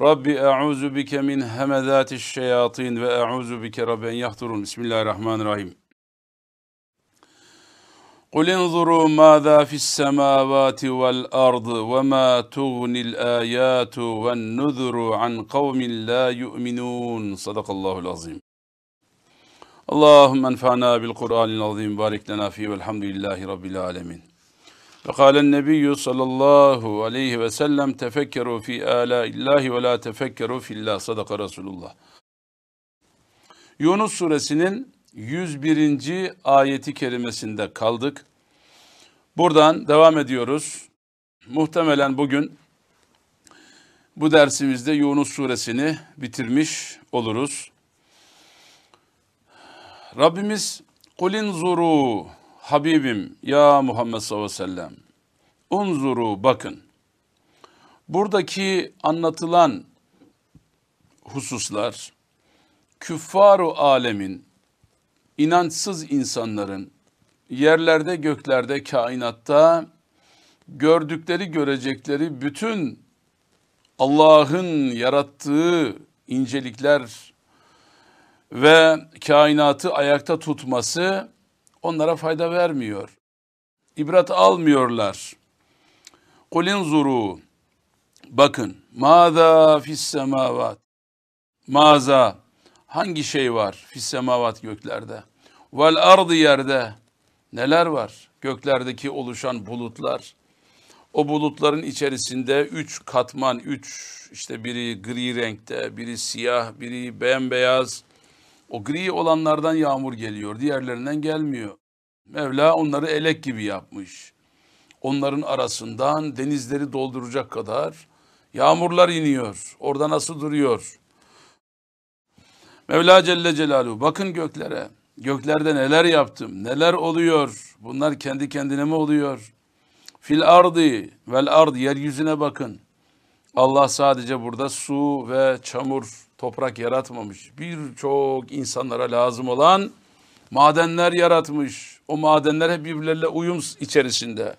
Rabbi e'uzu bike min hemezatiş şeyatin ve e'uzu bike rabben yahturun. Bismillahirrahmanirrahim. قُلْ انظُرُوا مَاذَا فِي السَّمَاوَاتِ وَالْأَرْضِ وَمَا تُغْنِي الْآيَاتُ وَالنُّذُرُ عَنْ قَوْمٍ لَا يُؤْمِنُونَ صدق الله العظيم اللهم انفعنا بالقرآن العظيم بارك لنا فيه والحمد لله رب العالمين ve kâlen nebiyyü sallallahu aleyhi ve sellem tefekkeru fi âlâillahi ve la tefekkeru fillah. Sadaka Resulullah. Yunus suresinin 101. ayeti kerimesinde kaldık. Buradan devam ediyoruz. Muhtemelen bugün bu dersimizde Yunus suresini bitirmiş oluruz. Rabbimiz kulin zuru Habibim ya Muhammed sallallahu aleyhi ve sellem unzuru bakın. Buradaki anlatılan hususlar küffaru alemin inançsız insanların yerlerde göklerde kainatta gördükleri görecekleri bütün Allah'ın yarattığı incelikler ve kainatı ayakta tutması onlara fayda vermiyor. İbret almıyorlar. Kulin zuru. Bakın. Maza fis semavat. Maza. Hangi şey var fis semavat göklerde? Vel ardı yerde. Neler var? Göklerdeki oluşan bulutlar. O bulutların içerisinde üç katman, üç işte biri gri renkte, biri siyah, biri bembeyaz, o gri olanlardan yağmur geliyor, diğerlerinden gelmiyor. Mevla onları elek gibi yapmış. Onların arasından denizleri dolduracak kadar yağmurlar iniyor. Orada nasıl duruyor? Mevla Celle Celaluhu bakın göklere. Göklerde neler yaptım, neler oluyor? Bunlar kendi kendine mi oluyor? Fil ardı vel ard yeryüzüne bakın. Allah sadece burada su ve çamur toprak yaratmamış. Birçok insanlara lazım olan madenler yaratmış. O madenler hep birbirleriyle uyum içerisinde.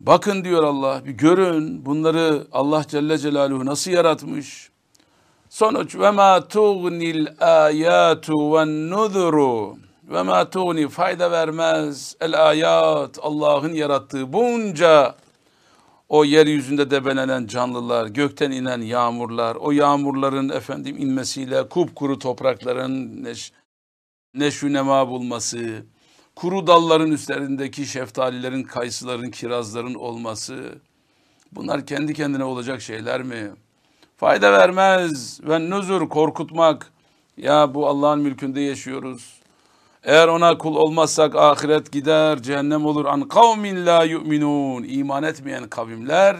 Bakın diyor Allah, bir görün bunları Allah Celle Celaluhu nasıl yaratmış. Sonuç ve ma tuğnil ayatu ve nuzuru ve ma tuğni fayda vermez el ayat Allah'ın yarattığı bunca o yeryüzünde debelenen canlılar, gökten inen yağmurlar, o yağmurların efendim inmesiyle kupkuru toprakların neş, neşünema bulması, kuru dalların üzerindeki şeftalilerin, kayısıların, kirazların olması, bunlar kendi kendine olacak şeyler mi? Fayda vermez ve nuzur korkutmak. Ya bu Allah'ın mülkünde yaşıyoruz. Eğer ona kul olmazsak ahiret gider, cehennem olur. An kavmin la yu'minun. İman etmeyen kavimler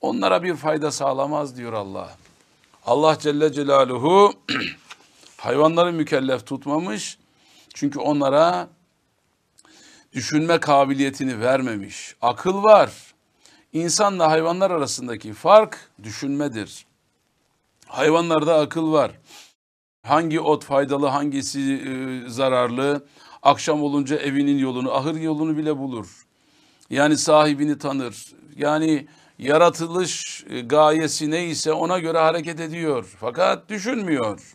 onlara bir fayda sağlamaz diyor Allah. Allah Celle Celaluhu hayvanları mükellef tutmamış. Çünkü onlara düşünme kabiliyetini vermemiş. Akıl var. İnsanla hayvanlar arasındaki fark düşünmedir. Hayvanlarda akıl var. Hangi ot faydalı, hangisi e, zararlı? Akşam olunca evinin yolunu, ahır yolunu bile bulur. Yani sahibini tanır. Yani yaratılış e, gayesi neyse ona göre hareket ediyor. Fakat düşünmüyor.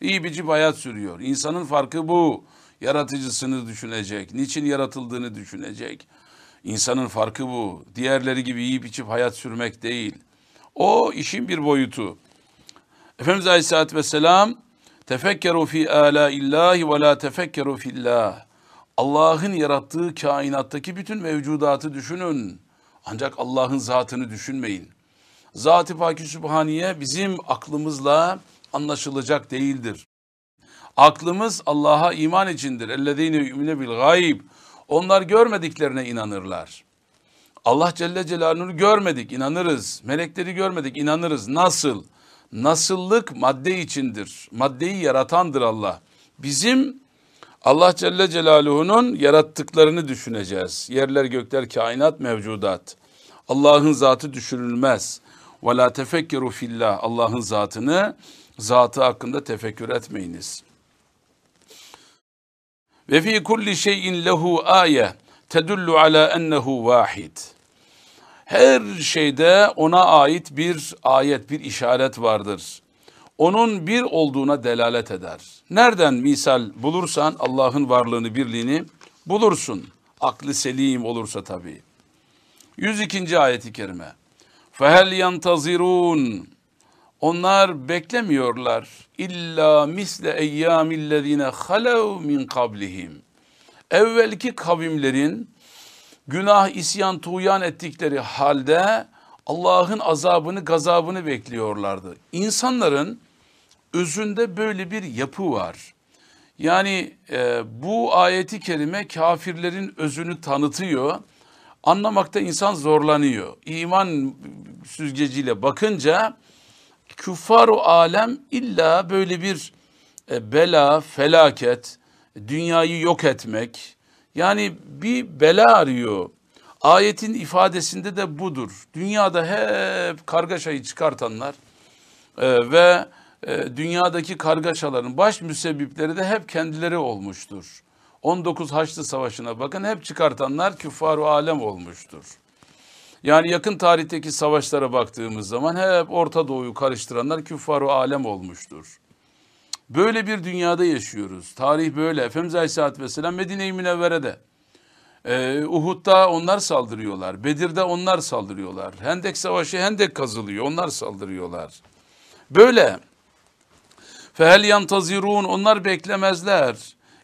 İyi bir hayat sürüyor. İnsanın farkı bu. Yaratıcısını düşünecek. Niçin yaratıldığını düşünecek. İnsanın farkı bu. Diğerleri gibi yiyip içip hayat sürmek değil. O işin bir boyutu. Efendimiz Aleyhisselatü Vesselam Tefekkeru fi illahi ve la tefekkeru fillah. Allah'ın yarattığı kainattaki bütün mevcudatı düşünün. Ancak Allah'ın zatını düşünmeyin. Zat-ı Paki Sübhaniye bizim aklımızla anlaşılacak değildir. Aklımız Allah'a iman içindir. Ellezine yu'mine bil gayb. Onlar görmediklerine inanırlar. Allah Celle Celaluhu'nu görmedik, inanırız. Melekleri görmedik, inanırız. Nasıl? Nasıllık madde içindir. Maddeyi yaratandır Allah. Bizim Allah Celle Celaluhu'nun yarattıklarını düşüneceğiz. Yerler, gökler, kainat, mevcudat. Allah'ın zatı düşürülmez. Ve la tefekkeru fillah. Allah'ın zatını, zatı hakkında tefekkür etmeyiniz. Ve fi kulli şeyin lehu aye tedullu ala ennehu vahid. Her şeyde ona ait bir ayet, bir işaret vardır. Onun bir olduğuna delalet eder. Nereden misal bulursan Allah'ın varlığını, birliğini bulursun. Aklı selim olursa tabii. 102. ayeti kerime. Fehel yantazirun. Onlar beklemiyorlar. İlla misle eyyamillezine halev min kablihim. Evvelki kavimlerin günah, isyan, tuğyan ettikleri halde Allah'ın azabını, gazabını bekliyorlardı. İnsanların özünde böyle bir yapı var. Yani e, bu ayeti kerime kafirlerin özünü tanıtıyor. Anlamakta insan zorlanıyor. İman süzgeciyle bakınca küffar-ı alem illa böyle bir e, bela, felaket, dünyayı yok etmek. Yani bir bela arıyor. Ayetin ifadesinde de budur. Dünyada hep kargaşayı çıkartanlar e, ve e, dünyadaki kargaşaların baş müsebbipleri de hep kendileri olmuştur. 19 Haçlı Savaşı'na bakın hep çıkartanlar küffar alem olmuştur. Yani yakın tarihteki savaşlara baktığımız zaman hep Orta Doğu'yu karıştıranlar küffar alem olmuştur. Böyle bir dünyada yaşıyoruz. Tarih böyle. Efendimiz Aleyhisselatü Vesselam Medine-i Münevvere'de. Ee, Uhud'da onlar saldırıyorlar. Bedir'de onlar saldırıyorlar. Hendek Savaşı Hendek kazılıyor. Onlar saldırıyorlar. Böyle. Fehel yantazirun onlar beklemezler.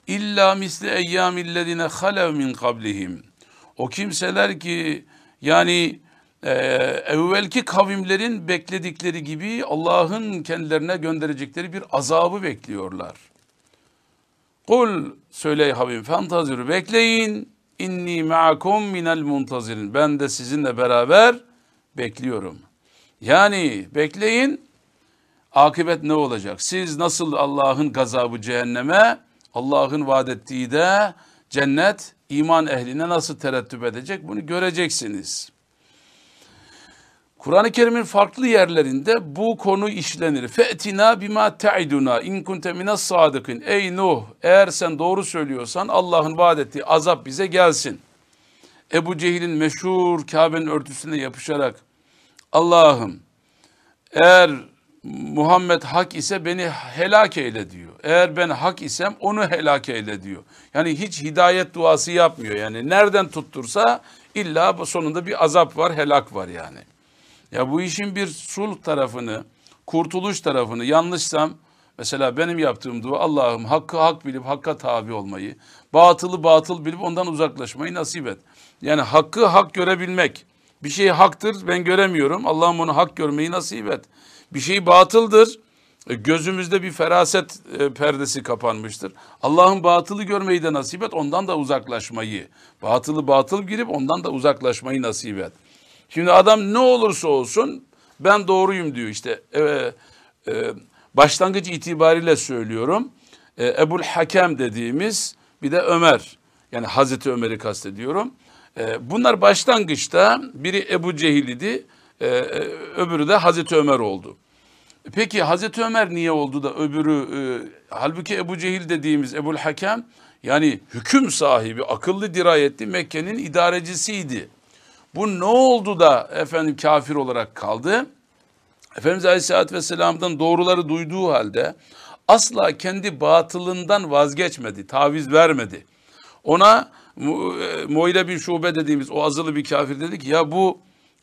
İlla misli eyyamillezine halev min kablihim. O kimseler ki yani e, evvelki kavimlerin bekledikleri gibi Allah'ın kendilerine gönderecekleri bir azabı bekliyorlar. Kul söyle Habibim fantazir bekleyin inni ma'akum minel muntazirin. Ben de sizinle beraber bekliyorum. Yani bekleyin akıbet ne olacak? Siz nasıl Allah'ın gazabı cehenneme, Allah'ın vaat ettiği de cennet iman ehline nasıl terettüp edecek bunu göreceksiniz. Kur'an-ı Kerim'in farklı yerlerinde bu konu işlenir. Fe'tina bima ta'iduna in kunte minas sadıkın. Ey Nuh eğer sen doğru söylüyorsan Allah'ın vaat ettiği azap bize gelsin. Ebu Cehil'in meşhur Kabe'nin örtüsüne yapışarak Allah'ım eğer Muhammed hak ise beni helak eyle diyor. Eğer ben hak isem onu helak eyle diyor. Yani hiç hidayet duası yapmıyor. Yani nereden tuttursa illa sonunda bir azap var, helak var yani. Ya bu işin bir sulh tarafını, kurtuluş tarafını yanlışsam mesela benim yaptığım dua Allah'ım hakkı hak bilip hakka tabi olmayı, batılı batıl bilip ondan uzaklaşmayı nasip et. Yani hakkı hak görebilmek. Bir şey haktır ben göremiyorum. Allah'ım onu hak görmeyi nasip et. Bir şey batıldır. E, gözümüzde bir feraset e, perdesi kapanmıştır. Allah'ın batılı görmeyi de nasip et, ondan da uzaklaşmayı. Batılı batıl girip ondan da uzaklaşmayı nasip et. Şimdi adam ne olursa olsun ben doğruyum diyor işte. E, e, başlangıç itibariyle söylüyorum. E, Ebul Hakem dediğimiz bir de Ömer. Yani Hazreti Ömer'i kastediyorum. E, bunlar başlangıçta biri Ebu Cehil idi. E, e, öbürü de Hazreti Ömer oldu. Peki Hazreti Ömer niye oldu da öbürü e, halbuki Ebu Cehil dediğimiz Ebul Hakem yani hüküm sahibi, akıllı dirayetli Mekke'nin idarecisiydi. Bu ne oldu da efendim kafir olarak kaldı? Efendimiz Aleyhisselatü Vesselam'dan doğruları duyduğu halde asla kendi batılından vazgeçmedi, taviz vermedi. Ona e, Muile bin Şube dediğimiz o azılı bir kafir dedi ki ya bu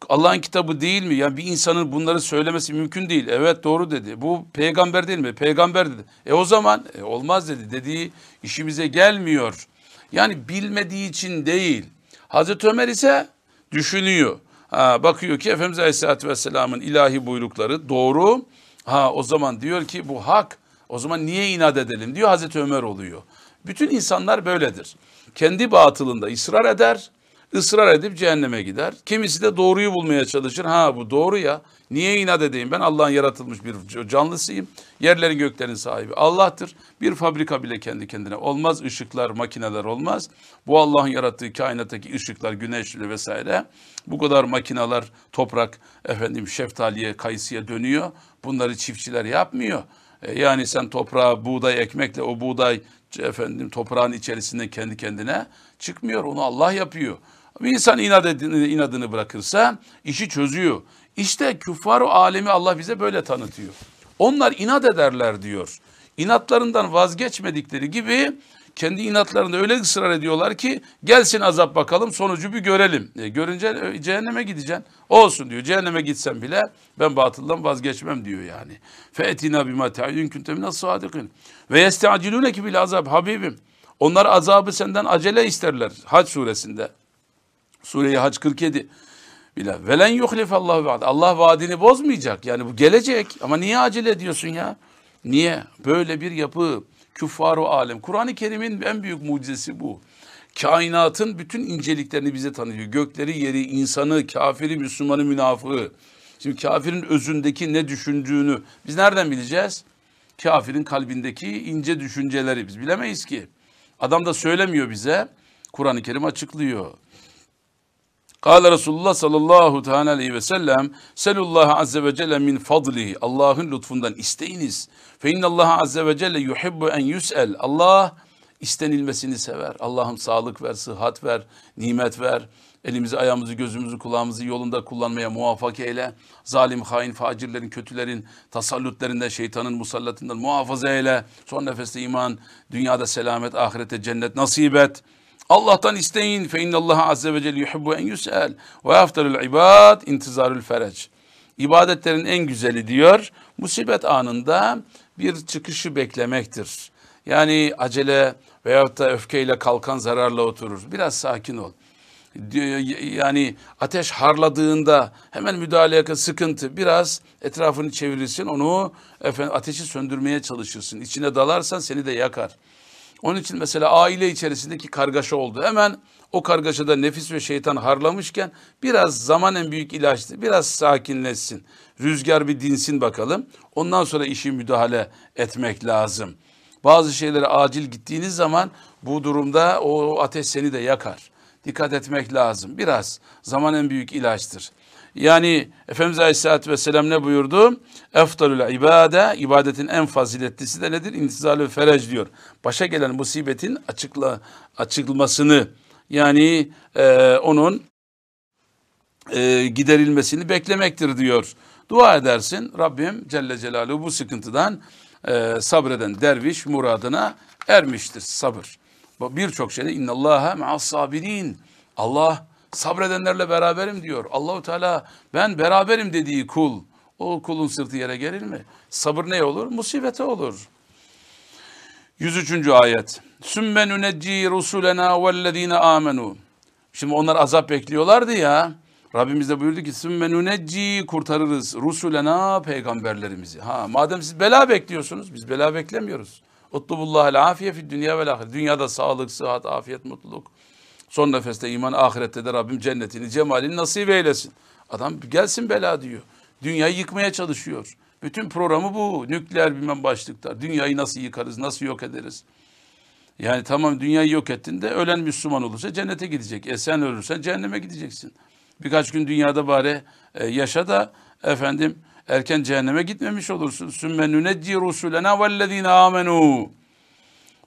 Allah'ın kitabı değil mi? Yani bir insanın bunları söylemesi mümkün değil. Evet doğru dedi. Bu peygamber değil mi? Peygamber dedi. E o zaman e, olmaz dedi. Dediği işimize gelmiyor. Yani bilmediği için değil. Hazreti Ömer ise düşünüyor. Ha, bakıyor ki Efendimiz Aleyhisselatü Vesselam'ın ilahi buyrukları doğru. Ha o zaman diyor ki bu hak. O zaman niye inat edelim diyor Hazreti Ömer oluyor. Bütün insanlar böyledir. Kendi batılında ısrar eder ısrar edip cehenneme gider. Kimisi de doğruyu bulmaya çalışır. Ha bu doğru ya. Niye inat edeyim? Ben Allah'ın yaratılmış bir canlısıyım. Yerlerin göklerin sahibi Allah'tır. Bir fabrika bile kendi kendine olmaz. Işıklar, makineler olmaz. Bu Allah'ın yarattığı kainattaki ışıklar, güneş vesaire. Bu kadar makineler, toprak, efendim şeftaliye, kayısıya dönüyor. Bunları çiftçiler yapmıyor. E, yani sen toprağa buğday ekmekle o buğday efendim toprağın içerisinde kendi kendine çıkmıyor. Onu Allah yapıyor. Bir insan inat edini, inadını bırakırsa işi çözüyor. İşte küffar alemi Allah bize böyle tanıtıyor. Onlar inat ederler diyor. İnatlarından vazgeçmedikleri gibi kendi inatlarında öyle ısrar ediyorlar ki gelsin azap bakalım sonucu bir görelim. E, görünce e, cehenneme gideceksin. Olsun diyor. Cehenneme gitsem bile ben batıldan vazgeçmem diyor yani. Fe etina bima ta'yun kunte minas sadikin. Ve yesta'ciluneki bil azab Habibim. Onlar azabı senden acele isterler. Hac suresinde. Sure-i Hac 47 bile. Velen yuhlifallahu vaad. Allah vaadini bozmayacak. Yani bu gelecek. Ama niye acele ediyorsun ya? Niye? Böyle bir yapı. Küffar-ı alem. Kur'an-ı Kerim'in en büyük mucizesi bu. Kainatın bütün inceliklerini bize tanıyor. Gökleri, yeri, insanı, kafiri, Müslümanı, münafığı. Şimdi kafirin özündeki ne düşündüğünü biz nereden bileceğiz? Kafirin kalbindeki ince düşünceleri biz bilemeyiz ki. Adam da söylemiyor bize. Kur'an-ı Kerim açıklıyor. Kale Resulullah sallallahu teala aleyhi ve sellem Selullah azze ve celle min fadlihi Allah'ın lütfundan isteyiniz. Fe innallaha azze ve celle yuhibbu en yus'el Allah istenilmesini sever. Allah'ım sağlık ver, sıhhat ver, nimet ver. Elimizi, ayağımızı, gözümüzü, kulağımızı yolunda kullanmaya muvaffak eyle. Zalim, hain, facirlerin, kötülerin tasallutlerinden, şeytanın musallatından muhafaza eyle. Son nefeste iman, dünyada selamet, ahirete cennet nasip et. Allah'tan isteyin. Fe innallaha azze ve celle yuhibbu en yus'el. Ve aftarul ibad intizarul fereç. İbadetlerin en güzeli diyor. Musibet anında bir çıkışı beklemektir. Yani acele veyahut da öfkeyle kalkan zararla oturur. Biraz sakin ol. Yani ateş harladığında hemen müdahale yakın sıkıntı. Biraz etrafını çevirirsin onu efendim, ateşi söndürmeye çalışırsın. İçine dalarsan seni de yakar. Onun için mesela aile içerisindeki kargaşa oldu. Hemen o kargaşada nefis ve şeytan harlamışken biraz zaman en büyük ilaçtı. Biraz sakinleşsin. Rüzgar bir dinsin bakalım. Ondan sonra işi müdahale etmek lazım. Bazı şeylere acil gittiğiniz zaman bu durumda o ateş seni de yakar. Dikkat etmek lazım. Biraz zaman en büyük ilaçtır. Yani Efendimiz Aleyhisselatü Vesselam ne buyurdu? Eftalül ibade, ibadetin en faziletlisi de nedir? İntizalü ferec diyor. Başa gelen musibetin açıkla, açıkılmasını yani e, onun e, giderilmesini beklemektir diyor. Dua edersin Rabbim Celle Celaluhu bu sıkıntıdan e, sabreden derviş muradına ermiştir sabır. Birçok şeyde innallaha ma'as sabirin. Allah sabredenlerle beraberim diyor. Allahu Teala ben beraberim dediği kul. O kulun sırtı yere gelir mi? Sabır ne olur? Musibete olur. 103. ayet. Sümme nunecci rusulena vellezine amenu. Şimdi onlar azap bekliyorlardı ya. Rabbimiz de buyurdu ki sümme nunecci kurtarırız rusulena peygamberlerimizi. Ha madem siz bela bekliyorsunuz biz bela beklemiyoruz. Utlubullahel afiye fi dünya vel ahir. Dünyada sağlık, sıhhat, afiyet, mutluluk. Son nefeste iman, ahirette de Rabbim cennetini, cemalini nasip eylesin. Adam gelsin bela diyor. Dünyayı yıkmaya çalışıyor. Bütün programı bu. Nükleer bilmem başlıklar. Dünyayı nasıl yıkarız, nasıl yok ederiz? Yani tamam dünyayı yok ettin de ölen Müslüman olursa cennete gidecek. E sen ölürsen cehenneme gideceksin. Birkaç gün dünyada bari e, yaşa da efendim erken cehenneme gitmemiş olursun. Sümme nunecci rusulena vellezine amenu.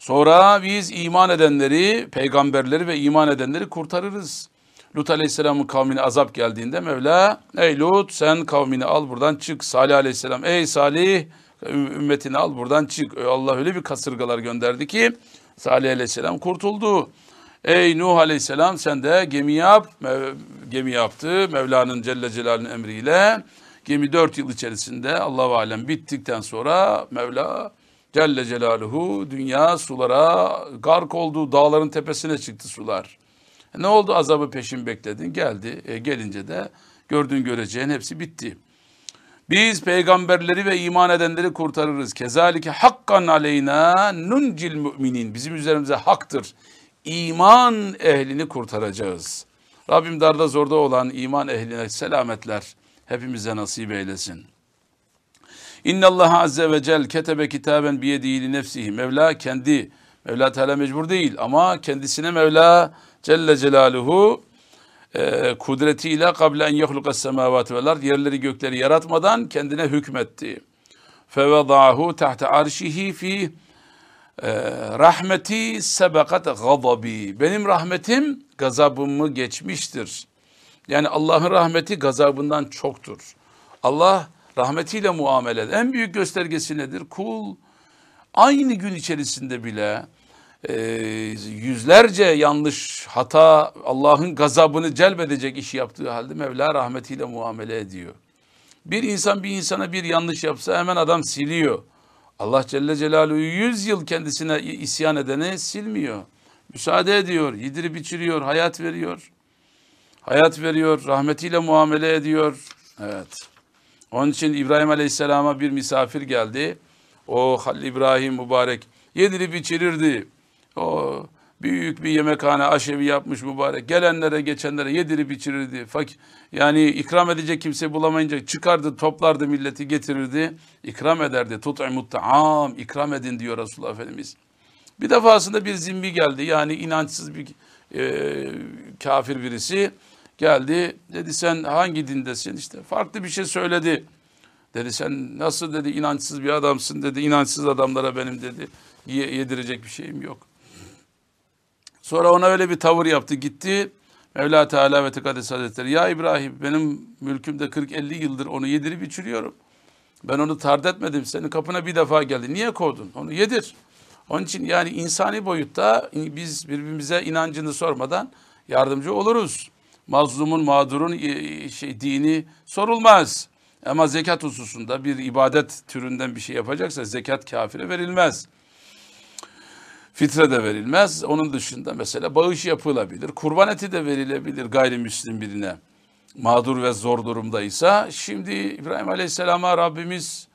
Sonra biz iman edenleri, peygamberleri ve iman edenleri kurtarırız. Lut Aleyhisselam'ın kavmine azap geldiğinde Mevla, ey Lut sen kavmini al buradan çık. Salih Aleyhisselam, ey Salih ümmetini al buradan çık. Allah öyle bir kasırgalar gönderdi ki Salih Aleyhisselam kurtuldu. Ey Nuh Aleyhisselam sen de gemi yap. Gemi yaptı Mevla'nın Celle Celal'in emriyle. Gemi dört yıl içerisinde Allah-u Alem bittikten sonra Mevla Celle Celaluhu dünya sulara gark oldu. Dağların tepesine çıktı sular. Ne oldu? Azabı peşin bekledin. Geldi. E gelince de gördüğün göreceğin hepsi bitti. Biz peygamberleri ve iman edenleri kurtarırız. Kezalike hakkan aleyna nuncil müminin. Bizim üzerimize haktır. İman ehlini kurtaracağız. Rabbim darda zorda olan iman ehline selametler hepimize nasip eylesin. İnna Allah azze ve cel ketebe kitaben biyedihi nefsihi. Mevla kendi Mevla Teala mecbur değil ama kendisine Mevla Celle Celaluhu e, kudretiyle kable en yehlukas semavati vel ard yerleri gökleri yaratmadan kendine hükmetti. Fevadahu tahta arşihi fi e, rahmeti sebekat gadabi. Benim rahmetim gazabımı geçmiştir. Yani Allah'ın rahmeti gazabından çoktur. Allah rahmetiyle muamele. En büyük göstergesi nedir? Kul aynı gün içerisinde bile e, yüzlerce yanlış hata Allah'ın gazabını celbedecek iş yaptığı halde Mevla rahmetiyle muamele ediyor. Bir insan bir insana bir yanlış yapsa hemen adam siliyor. Allah Celle Celaluhu yüz yıl kendisine isyan edeni silmiyor. Müsaade ediyor, yedirip içiriyor, hayat veriyor. Hayat veriyor, rahmetiyle muamele ediyor. Evet. Onun için İbrahim Aleyhisselam'a bir misafir geldi. O Halil İbrahim mübarek yedirip içirirdi. O büyük bir yemekhane aşevi yapmış mübarek. Gelenlere geçenlere yedirip içirirdi. Fak yani ikram edecek kimse bulamayınca çıkardı toplardı milleti getirirdi. İkram ederdi. Tut'imut ta'am ikram edin diyor Resulullah Efendimiz. Bir defasında bir zimbi geldi. Yani inançsız bir e, kafir birisi geldi. Dedi sen hangi dindesin? İşte farklı bir şey söyledi. Dedi sen nasıl dedi inançsız bir adamsın dedi. İnançsız adamlara benim dedi. Yedirecek bir şeyim yok. Sonra ona öyle bir tavır yaptı gitti. Mevla Teala ve Tekaddes Hazretleri ya İbrahim benim mülkümde 40-50 yıldır onu yedirip içiriyorum. Ben onu tard etmedim. Senin kapına bir defa geldi. Niye kovdun? Onu yedir. Onun için yani insani boyutta biz birbirimize inancını sormadan yardımcı oluruz. Mazlumun, mağdurun e, şey, dini sorulmaz. Ama zekat hususunda bir ibadet türünden bir şey yapacaksa zekat kafire verilmez. Fitre de verilmez. Onun dışında mesela bağış yapılabilir. Kurban eti de verilebilir gayrimüslim birine. Mağdur ve zor durumdaysa. Şimdi İbrahim Aleyhisselam'a Rabbimiz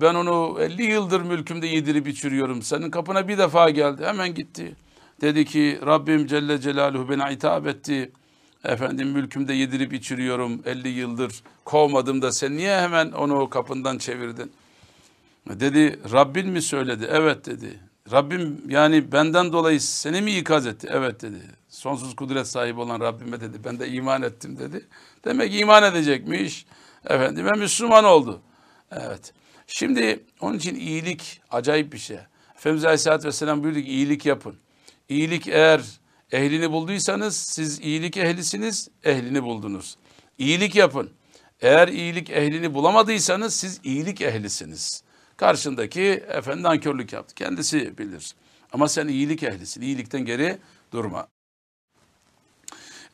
ben onu 50 yıldır mülkümde yedirip içiriyorum. Senin kapına bir defa geldi. Hemen gitti. Dedi ki Rabbim Celle Celaluhu bana hitap etti. Efendim mülkümde yedirip içiriyorum 50 yıldır. Kovmadım da sen niye hemen onu kapından çevirdin? Dedi Rabbin mi söyledi? Evet dedi. Rabbim yani benden dolayı seni mi ikaz etti? Evet dedi. Sonsuz kudret sahibi olan Rabbime dedi. Ben de iman ettim dedi. Demek iman edecekmiş. Efendime Müslüman oldu. Evet. Şimdi onun için iyilik acayip bir şey. Efendimiz Aleyhisselatü Vesselam buyurdu ki iyilik yapın. İyilik eğer ehlini bulduysanız siz iyilik ehlisiniz, ehlini buldunuz. İyilik yapın. Eğer iyilik ehlini bulamadıysanız siz iyilik ehlisiniz. Karşındaki efendi nankörlük yaptı. Kendisi bilir. Ama sen iyilik ehlisin. İyilikten geri durma.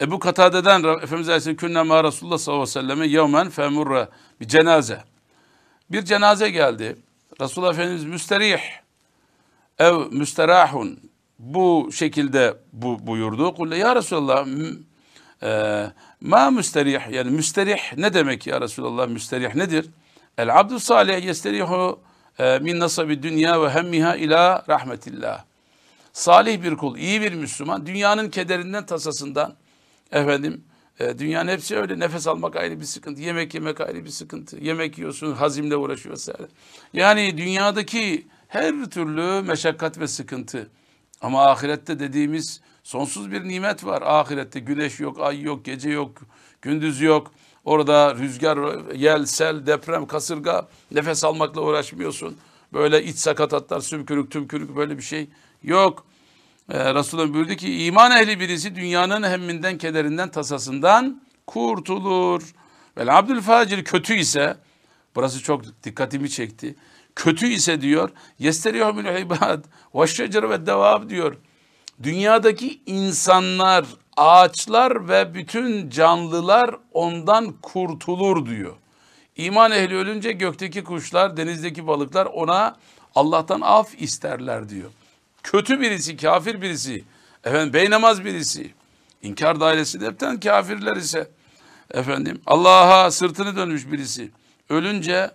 Ebu Katade'den Efendimiz Aleyhisselam künne ma Resulullah sallallahu aleyhi ve selleme yevmen femurre bir cenaze. Bir cenaze geldi. Resulullah Efendimiz müsterih ev müsterahun bu şekilde bu buyurdu. Kulle ya Resulallah e, ma müsterih yani müsterih ne demek ya Resulallah müsterih nedir? El abdü salih yesterihu e, min nasabi dünya ve hemmiha ila rahmetillah. Salih bir kul, iyi bir Müslüman, dünyanın kederinden, tasasından, efendim, e, dünyanın hepsi öyle, nefes almak ayrı bir sıkıntı, yemek yemek ayrı bir sıkıntı, yemek yiyorsun, hazimle uğraşıyor vesaire. Yani dünyadaki her türlü meşakkat ve sıkıntı. Ama ahirette dediğimiz sonsuz bir nimet var. Ahirette güneş yok, ay yok, gece yok, gündüz yok. Orada rüzgar, yel, sel, deprem, kasırga nefes almakla uğraşmıyorsun. Böyle iç sakatatlar, sümkürük, tümkürük böyle bir şey yok. Ee, Resulullah buyurdu ki iman ehli birisi dünyanın hemminden, kederinden, tasasından kurtulur. Vel abdülfacir kötü ise, burası çok dikkatimi çekti. Kötü ise diyor, yesteriyor minul ibad ve şecer ve devab diyor. Dünyadaki insanlar ağaçlar ve bütün canlılar ondan kurtulur diyor. İman ehli ölünce gökteki kuşlar, denizdeki balıklar ona Allah'tan af isterler diyor. Kötü birisi, kafir birisi, efendim beynamaz birisi, inkar dairesi hepten kafirler ise efendim Allah'a sırtını dönmüş birisi ölünce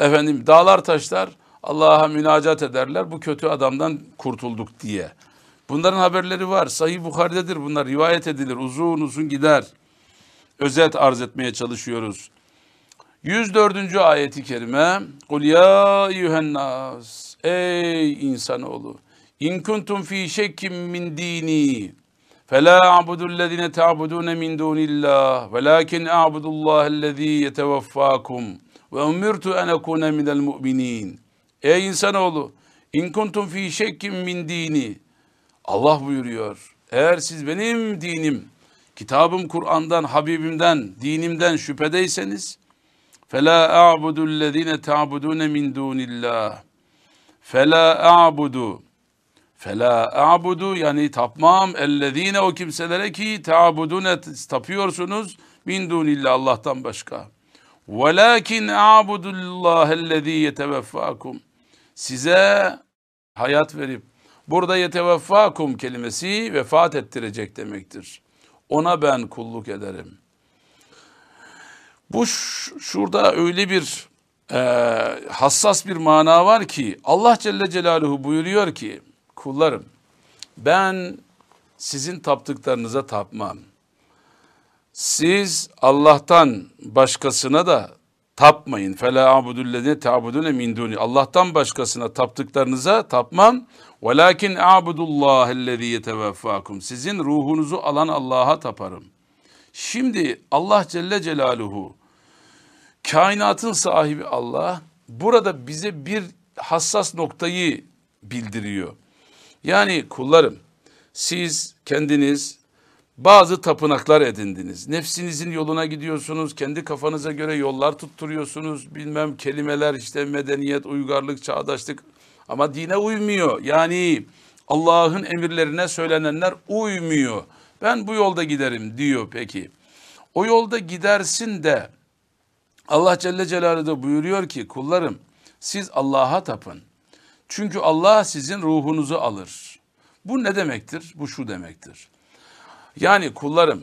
efendim dağlar taşlar Allah'a münacat ederler bu kötü adamdan kurtulduk diye. Bunların haberleri var. Sahih Bukhari'dedir bunlar. Rivayet edilir. Uzun uzun gider. Özet arz etmeye çalışıyoruz. 104. ayeti kerime Kul ya eyyühennas Ey insanoğlu İn kuntum fi şekkim min dini Fela abudullezine te'abudune min dunillah Velakin abudullahellezî yetevaffakum أعبد الله الذي يتوفاكم وأمرت أن أكون من المؤمنين Ey insanoğlu in kuntum fi şekkim min dini Allah buyuruyor eğer siz benim dinim kitabım Kur'an'dan Habibimden dinimden şüphedeyseniz فَلَا أَعْبُدُ الَّذ۪ينَ تَعْبُدُونَ مِنْ دُونِ اللّٰهِ فَلَا أَعْبُدُ Fela a'budu yani tapmam ellezine o kimselere ki ta'budune tapıyorsunuz min dunillah Allah'tan başka. Velakin a'budullah ellezî yeteveffakum. Size hayat verip burada yeteveffakum kelimesi vefat ettirecek demektir. Ona ben kulluk ederim. Bu şurada öyle bir e, hassas bir mana var ki Allah Celle Celaluhu buyuruyor ki kullarım ben sizin taptıklarınıza tapmam. Siz Allah'tan başkasına da tapmayın. Fela abudullezine ta'budune min duni. Allah'tan başkasına taptıklarınıza tapmam. Velakin a'budullahellezî yeteveffakum. Sizin ruhunuzu alan Allah'a taparım. Şimdi Allah Celle Celaluhu kainatın sahibi Allah burada bize bir hassas noktayı bildiriyor. Yani kullarım siz kendiniz bazı tapınaklar edindiniz. Nefsinizin yoluna gidiyorsunuz. Kendi kafanıza göre yollar tutturuyorsunuz. Bilmem kelimeler işte medeniyet, uygarlık, çağdaşlık ama dine uymuyor. Yani Allah'ın emirlerine söylenenler uymuyor. Ben bu yolda giderim diyor peki. O yolda gidersin de Allah Celle Celaluhu da buyuruyor ki kullarım siz Allah'a tapın. Çünkü Allah sizin ruhunuzu alır. Bu ne demektir? Bu şu demektir. Yani kullarım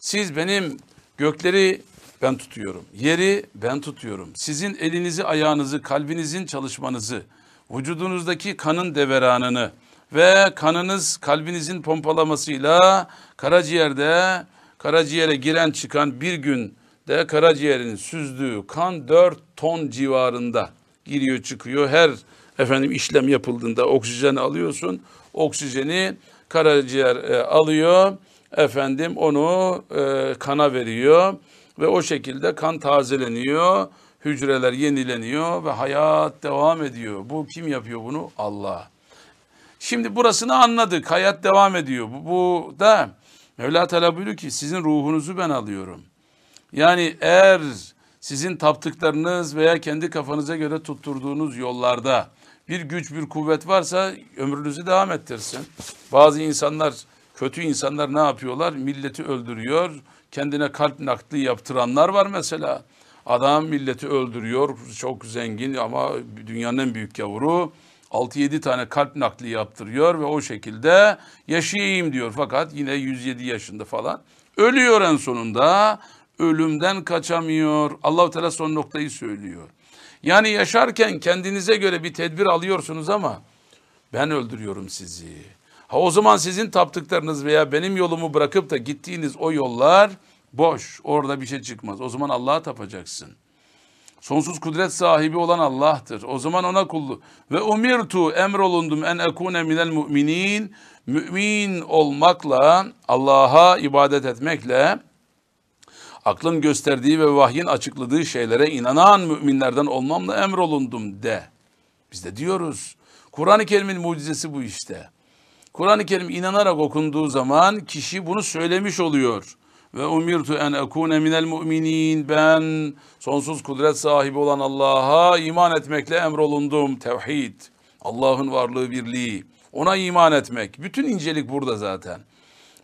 siz benim gökleri ben tutuyorum. Yeri ben tutuyorum. Sizin elinizi, ayağınızı, kalbinizin çalışmanızı, vücudunuzdaki kanın deveranını ve kanınız kalbinizin pompalamasıyla karaciğerde karaciğere giren çıkan bir gün de karaciğerin süzdüğü kan 4 ton civarında giriyor çıkıyor. Her efendim işlem yapıldığında oksijen alıyorsun. Oksijeni karaciğer e, alıyor. Efendim onu e, kana veriyor ve o şekilde kan tazeleniyor. Hücreler yenileniyor ve hayat devam ediyor. Bu kim yapıyor bunu? Allah. Şimdi burasını anladık. Hayat devam ediyor. Bu, bu da Mevla Teala buyuruyor ki sizin ruhunuzu ben alıyorum. Yani eğer sizin taptıklarınız veya kendi kafanıza göre tutturduğunuz yollarda bir güç, bir kuvvet varsa ömrünüzü devam ettirsin. Bazı insanlar, kötü insanlar ne yapıyorlar? Milleti öldürüyor. Kendine kalp nakli yaptıranlar var mesela. Adam milleti öldürüyor. Çok zengin ama dünyanın en büyük gavuru. 6-7 tane kalp nakli yaptırıyor ve o şekilde yaşayayım diyor. Fakat yine 107 yaşında falan. Ölüyor en sonunda. Ölümden kaçamıyor. Allah Teala son noktayı söylüyor. Yani yaşarken kendinize göre bir tedbir alıyorsunuz ama ben öldürüyorum sizi. Ha o zaman sizin taptıklarınız veya benim yolumu bırakıp da gittiğiniz o yollar boş. Orada bir şey çıkmaz. O zaman Allah'a tapacaksın. Sonsuz kudret sahibi olan Allah'tır. O zaman ona kullu. Ve umirtu emrolundum en ekune minel müminin. Mümin olmakla, Allah'a ibadet etmekle aklın gösterdiği ve vahyin açıkladığı şeylere inanan müminlerden olmamla emrolundum de. Biz de diyoruz. Kur'an-ı Kerim'in mucizesi bu işte. Kur'an-ı Kerim inanarak okunduğu zaman kişi bunu söylemiş oluyor. Ve umirtu en ekune minel müminin. Ben sonsuz kudret sahibi olan Allah'a iman etmekle emrolundum. Tevhid. Allah'ın varlığı, birliği. Ona iman etmek. Bütün incelik burada zaten.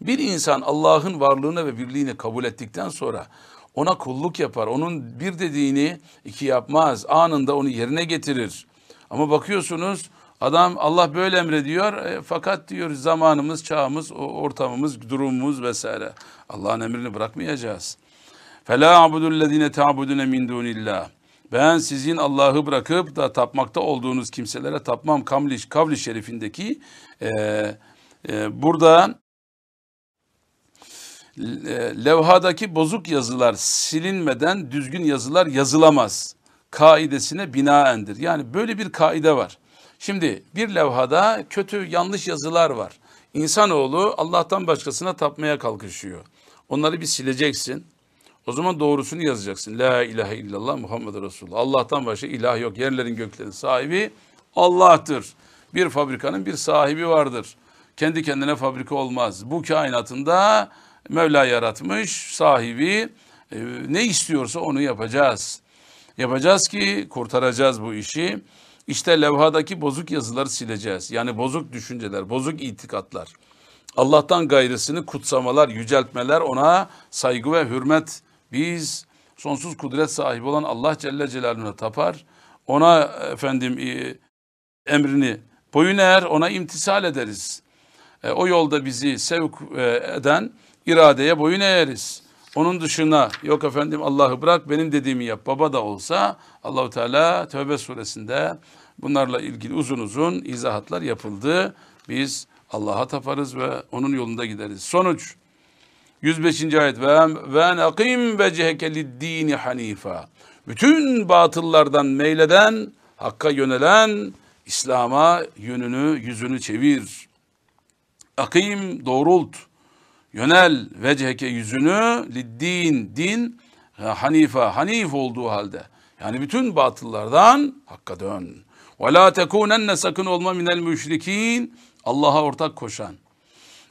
Bir insan Allah'ın varlığını ve birliğini kabul ettikten sonra ona kulluk yapar. Onun bir dediğini iki yapmaz. Anında onu yerine getirir. Ama bakıyorsunuz adam Allah böyle emrediyor e, fakat diyor zamanımız, çağımız, ortamımız, durumumuz vesaire. Allah'ın emrini bırakmayacağız. فَلَا عَبُدُ الَّذ۪ينَ تَعْبُدُونَ مِنْ دُونِ اللّٰهِ Ben sizin Allah'ı bırakıp da tapmakta olduğunuz kimselere tapmam. Kavli, kavli şerifindeki e, e, burada e, levhadaki bozuk yazılar silinmeden düzgün yazılar yazılamaz. Kaidesine binaendir. Yani böyle bir kaide var. Şimdi bir levhada kötü yanlış yazılar var. İnsanoğlu Allah'tan başkasına tapmaya kalkışıyor. Onları bir sileceksin. O zaman doğrusunu yazacaksın. La ilahe illallah Muhammed Resulullah. Allah'tan başka ilah yok. Yerlerin göklerin sahibi Allah'tır. Bir fabrikanın bir sahibi vardır. Kendi kendine fabrika olmaz. Bu kainatında Mevla yaratmış sahibi e, ne istiyorsa onu yapacağız. Yapacağız ki kurtaracağız bu işi. İşte levhadaki bozuk yazıları sileceğiz. Yani bozuk düşünceler, bozuk itikatlar. Allah'tan gayrısını kutsamalar, yüceltmeler, ona saygı ve hürmet. Biz sonsuz kudret sahibi olan Allah Celle Celaluhu'na tapar. Ona efendim e, emrini boyun eğer, ona imtisal ederiz. E, o yolda bizi sevk e, eden iradeye boyun eğeriz. Onun dışına yok efendim Allah'ı bırak benim dediğimi yap baba da olsa Allahu Teala Tövbe suresinde bunlarla ilgili uzun uzun izahatlar yapıldı. Biz Allah'a taparız ve onun yolunda gideriz. Sonuç 105. ayet ve ve nakim veceheke lid-dini hanifa. Bütün batıllardan meyleden, hakka yönelen İslam'a yönünü, yüzünü çevir. Akim doğrult. Yönel vecheke yüzünü liddin din hanifa hanif olduğu halde. Yani bütün batıllardan hakka dön. Ve la tekunenne sakın olma minel müşrikin Allah'a ortak koşan.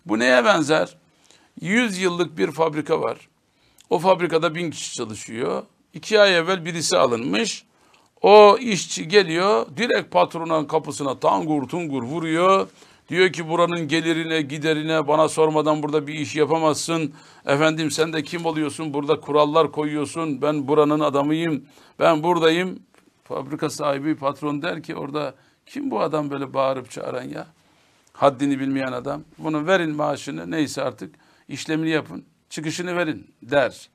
Bu neye benzer? 100 yıllık bir fabrika var. O fabrikada bin kişi çalışıyor. İki ay evvel birisi alınmış. O işçi geliyor direkt patronun kapısına tangur tungur vuruyor. Diyor ki buranın gelirine giderine bana sormadan burada bir iş yapamazsın. Efendim sen de kim oluyorsun burada kurallar koyuyorsun. Ben buranın adamıyım ben buradayım. Fabrika sahibi patron der ki orada kim bu adam böyle bağırıp çağıran ya? Haddini bilmeyen adam. Bunu verin maaşını neyse artık işlemini yapın. Çıkışını verin der.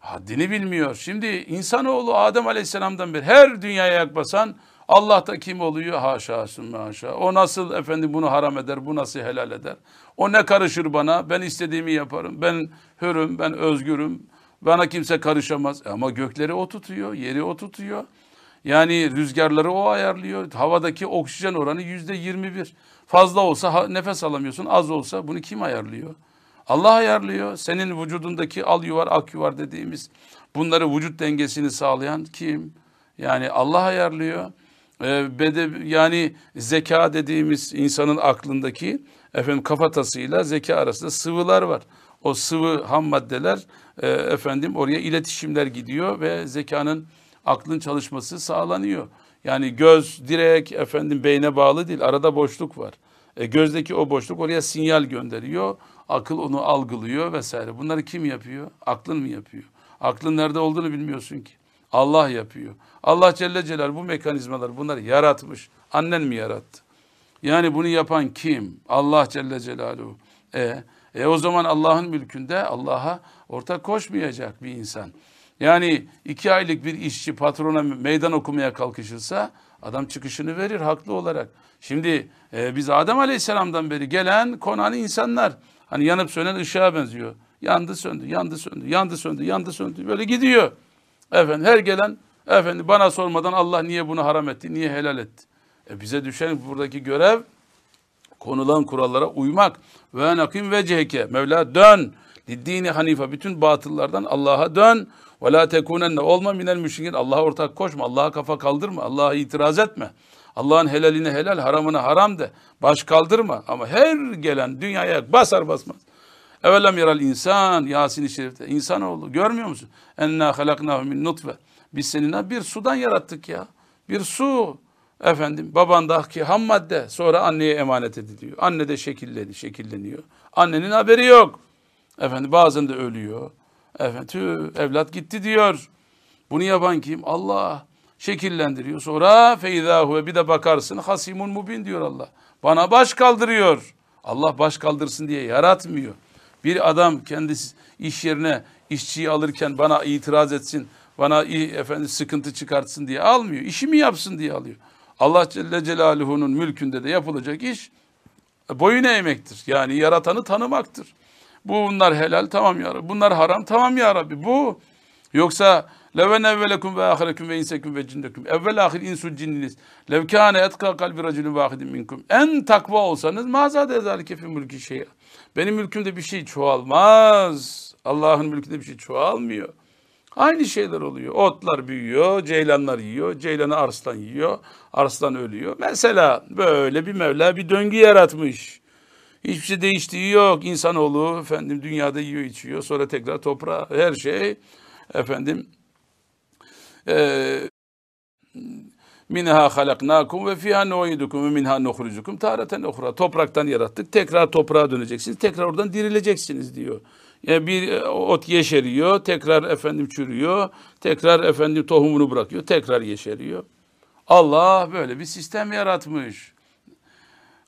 Haddini bilmiyor. Şimdi insanoğlu Adem Aleyhisselam'dan beri her dünyaya yakbasan Allah da kim oluyor? Haşa haşa. O nasıl efendim bunu haram eder, bu nasıl helal eder? O ne karışır bana? Ben istediğimi yaparım. Ben hürüm, ben özgürüm. Bana kimse karışamaz. Ama gökleri o tutuyor, yeri o tutuyor. Yani rüzgarları o ayarlıyor. Havadaki oksijen oranı yüzde yirmi bir. Fazla olsa nefes alamıyorsun, az olsa bunu kim ayarlıyor? Allah ayarlıyor. Senin vücudundaki al yuvar, ak yuvar dediğimiz bunları vücut dengesini sağlayan kim? Yani Allah ayarlıyor. Ee, bede, yani zeka dediğimiz insanın aklındaki efendim kafatasıyla zeka arasında sıvılar var. O sıvı ham maddeler e, efendim oraya iletişimler gidiyor ve zekanın aklın çalışması sağlanıyor. Yani göz direkt efendim beyne bağlı değil. Arada boşluk var. E, gözdeki o boşluk oraya sinyal gönderiyor. Akıl onu algılıyor vesaire. Bunları kim yapıyor? Aklın mı yapıyor? Aklın nerede olduğunu bilmiyorsun ki. Allah yapıyor. Allah Celle Celal bu mekanizmalar bunları yaratmış. Annen mi yarattı? Yani bunu yapan kim? Allah Celle Celaluhu. E, e o zaman Allah'ın mülkünde Allah'a ortak koşmayacak bir insan. Yani iki aylık bir işçi patrona meydan okumaya kalkışırsa adam çıkışını verir haklı olarak. Şimdi e, biz Adem Aleyhisselam'dan beri gelen konan insanlar hani yanıp sönen ışığa benziyor. Yandı söndü, yandı söndü, yandı söndü, yandı söndü. Böyle gidiyor. Efendim her gelen efendim bana sormadan Allah niye bunu haram etti, niye helal etti? E bize düşen buradaki görev konulan kurallara uymak. Ve nakim veceheke. Mevla dön. Dini hanife. Bütün batıllardan Allah'a dön. Ve la tekunenne. Olma minel müşrikin. Allah'a ortak koşma. Allah'a kafa kaldırma. Allah'a itiraz etme. Allah'ın helaline helal, haramına haram de. Baş kaldırma. Ama her gelen dünyaya basar basmaz. Evvelem yaral insan Yasin-i Şerif'te. İnsanoğlu görmüyor musun? Enna halaknahu min nutfe. Biz seninle bir sudan yarattık ya. Bir su. Efendim babandaki ham madde sonra anneye emanet ediliyor. Anne de şekilledi, şekilleniyor. Annenin haberi yok. Efendim bazen de ölüyor. Efendim tüh, evlat gitti diyor. Bunu yapan kim? Allah şekillendiriyor. Sonra feydahu bir de bakarsın hasimun mubin diyor Allah. Bana baş kaldırıyor. Allah baş kaldırsın diye yaratmıyor. Bir adam kendisi iş yerine işçiyi alırken bana itiraz etsin, bana efendim sıkıntı çıkartsın diye almıyor. İşimi yapsın diye alıyor. Allah Celle Celaluhu'nun mülkünde de yapılacak iş boyun eğmektir. Yani yaratanı tanımaktır. Bunlar helal tamam ya Rabbi. Bunlar haram tamam ya Rabbi. Bu yoksa leven evvelekum ve ahirekum ve insekum ve cinnekum. Evvel ahir insul cinniniz. Lev kâne etka kalbi raculun vahidin minkum. En takva olsanız mazade zalike fi mülki şey. Benim mülkümde bir şey çoğalmaz. Allah'ın mülkünde bir şey çoğalmıyor. Aynı şeyler oluyor. Otlar büyüyor, ceylanlar yiyor, ceylanı arslan yiyor, arslan ölüyor. Mesela böyle bir Mevla bir döngü yaratmış. Hiçbir şey değiştiği yok. İnsanoğlu efendim dünyada yiyor içiyor. Sonra tekrar toprağa her şey efendim e, minha halaknakum ve fiha nu'idukum ve minha nukhrijukum taratan ukhra. Topraktan yarattık. Tekrar toprağa döneceksiniz. Tekrar oradan dirileceksiniz diyor. Yani bir e, ot yeşeriyor, tekrar efendim çürüyor, tekrar efendim tohumunu bırakıyor, tekrar yeşeriyor. Allah böyle bir sistem yaratmış.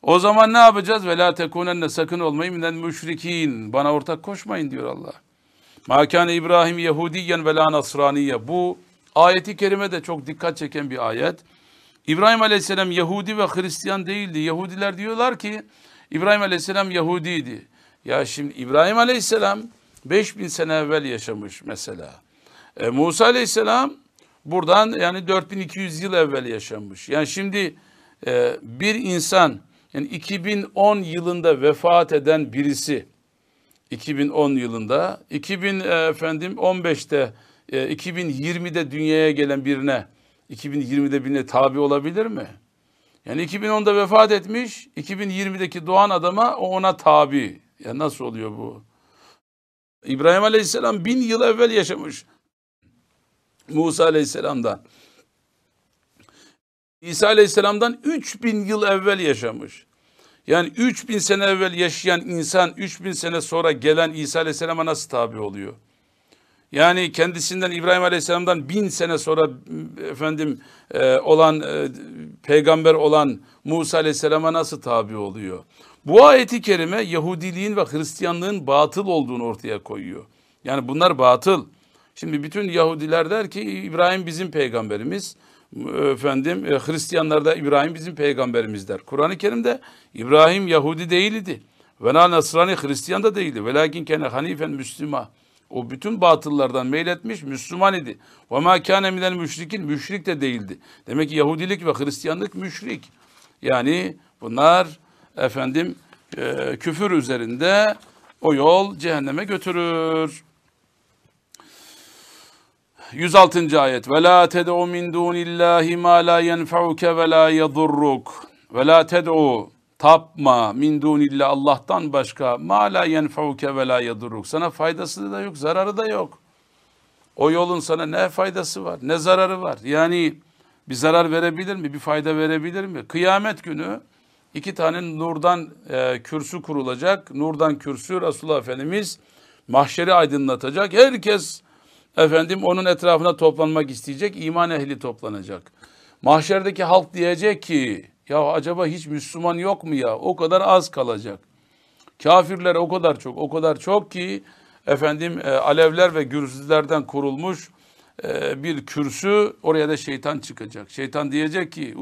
O zaman ne yapacağız? Ve la tekunenne sakın olmayın minel müşrikin. Bana ortak koşmayın diyor Allah. Makane İbrahim Yahudiyen ve la Nasraniye. Bu ayeti kerime de çok dikkat çeken bir ayet. İbrahim Aleyhisselam Yahudi ve Hristiyan değildi. Yahudiler diyorlar ki İbrahim Aleyhisselam Yahudiydi. Ya şimdi İbrahim Aleyhisselam 5000 sene evvel yaşamış mesela. E, Musa Aleyhisselam buradan yani 4200 yıl evvel yaşamış. Yani şimdi e, bir insan yani 2010 yılında vefat eden birisi 2010 yılında 2000 e, efendim 15'te e, 2020'de dünyaya gelen birine 2020'de birine tabi olabilir mi? Yani 2010'da vefat etmiş, 2020'deki doğan adama o ona tabi. Ya nasıl oluyor bu? İbrahim Aleyhisselam bin yıl evvel yaşamış. Musa Aleyhisselam'dan. İsa Aleyhisselam'dan 3000 yıl evvel yaşamış. Yani 3000 sene evvel yaşayan insan 3000 sene sonra gelen İsa Aleyhisselam'a nasıl tabi oluyor? Yani kendisinden İbrahim Aleyhisselam'dan bin sene sonra efendim e, olan e, peygamber olan Musa Aleyhisselam'a nasıl tabi oluyor? Bu ayeti kerime Yahudiliğin ve Hristiyanlığın batıl olduğunu ortaya koyuyor. Yani bunlar batıl. Şimdi bütün Yahudiler der ki İbrahim bizim peygamberimiz. Efendim e, Hristiyanlar da İbrahim bizim peygamberimiz der. Kur'an-ı Kerim'de İbrahim Yahudi değildi. Ve Nasrani Hristiyan da değildi. Velakin kene hanifen Müslüman. O bütün batıllardan meyletmiş Müslüman idi. Ve ma kâne minel müşrikin müşrik de değildi. Demek ki Yahudilik ve Hristiyanlık müşrik. Yani bunlar efendim e, küfür üzerinde o yol cehenneme götürür. 106. ayet. Ve la ted'u min dunillahi ma la yenfa'uke ve la yadurruk. Ve la ted'u tapma min dunillah Allah'tan başka ma la yenfa'uke ve la yadurruk. Sana faydası da yok, zararı da yok. O yolun sana ne faydası var, ne zararı var? Yani bir zarar verebilir mi, bir fayda verebilir mi? Kıyamet günü iki tane nurdan e, kürsü kurulacak. Nurdan kürsü Resulullah Efendimiz mahşeri aydınlatacak. Herkes efendim onun etrafına toplanmak isteyecek. iman ehli toplanacak. Mahşerdeki halk diyecek ki ya acaba hiç Müslüman yok mu ya? O kadar az kalacak. Kafirler o kadar çok, o kadar çok ki efendim e, alevler ve gürsüzlerden kurulmuş e, bir kürsü oraya da şeytan çıkacak. Şeytan diyecek ki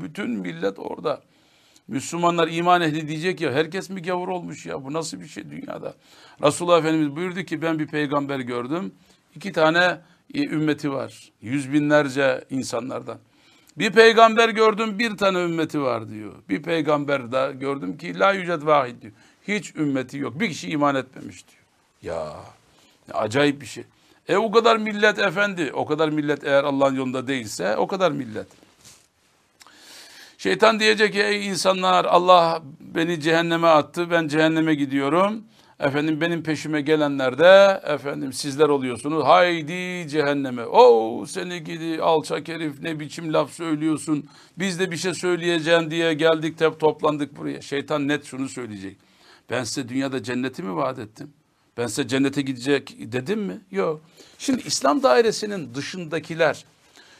bütün millet orada. Müslümanlar iman ehli diyecek ya herkes mi gavur olmuş ya bu nasıl bir şey dünyada. Resulullah Efendimiz buyurdu ki ben bir peygamber gördüm. İki tane e, ümmeti var. Yüz binlerce insanlardan. Bir peygamber gördüm bir tane ümmeti var diyor. Bir peygamber daha gördüm ki la yücet vahid diyor. Hiç ümmeti yok. Bir kişi iman etmemiş diyor. Ya acayip bir şey. E o kadar millet efendi, o kadar millet eğer Allah'ın yolunda değilse o kadar millet. Şeytan diyecek ki ey insanlar Allah beni cehenneme attı ben cehenneme gidiyorum. Efendim benim peşime gelenler de efendim sizler oluyorsunuz. Haydi cehenneme. O seni gidi alçak herif ne biçim laf söylüyorsun. Biz de bir şey söyleyeceğim diye geldik de toplandık buraya. Şeytan net şunu söyleyecek. Ben size dünyada cenneti mi vaat ettim? Ben size cennete gidecek dedim mi? Yok. Şimdi İslam dairesinin dışındakiler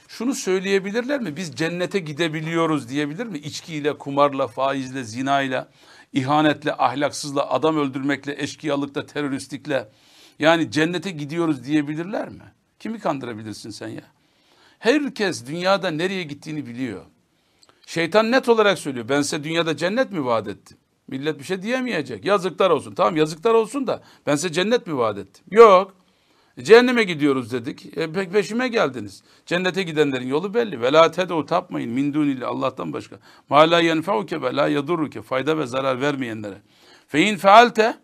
şunu söyleyebilirler mi? Biz cennete gidebiliyoruz diyebilir mi? İçkiyle, kumarla, faizle, zinayla ihanetle, ahlaksızla, adam öldürmekle, eşkıyalıkla, teröristlikle yani cennete gidiyoruz diyebilirler mi? Kimi kandırabilirsin sen ya? Herkes dünyada nereye gittiğini biliyor. Şeytan net olarak söylüyor. Ben size dünyada cennet mi vaat ettim? Millet bir şey diyemeyecek. Yazıklar olsun. Tamam yazıklar olsun da ben size cennet mi vaat ettim? Yok. Cehenneme gidiyoruz dedik. E, pek peşime geldiniz. Cennete gidenlerin yolu belli. Ve la ted'u tapmayın min duniyle Allah'tan başka. Ma la yenfeuke ve la yadurruke. Fayda ve zarar vermeyenlere. Fe in fealte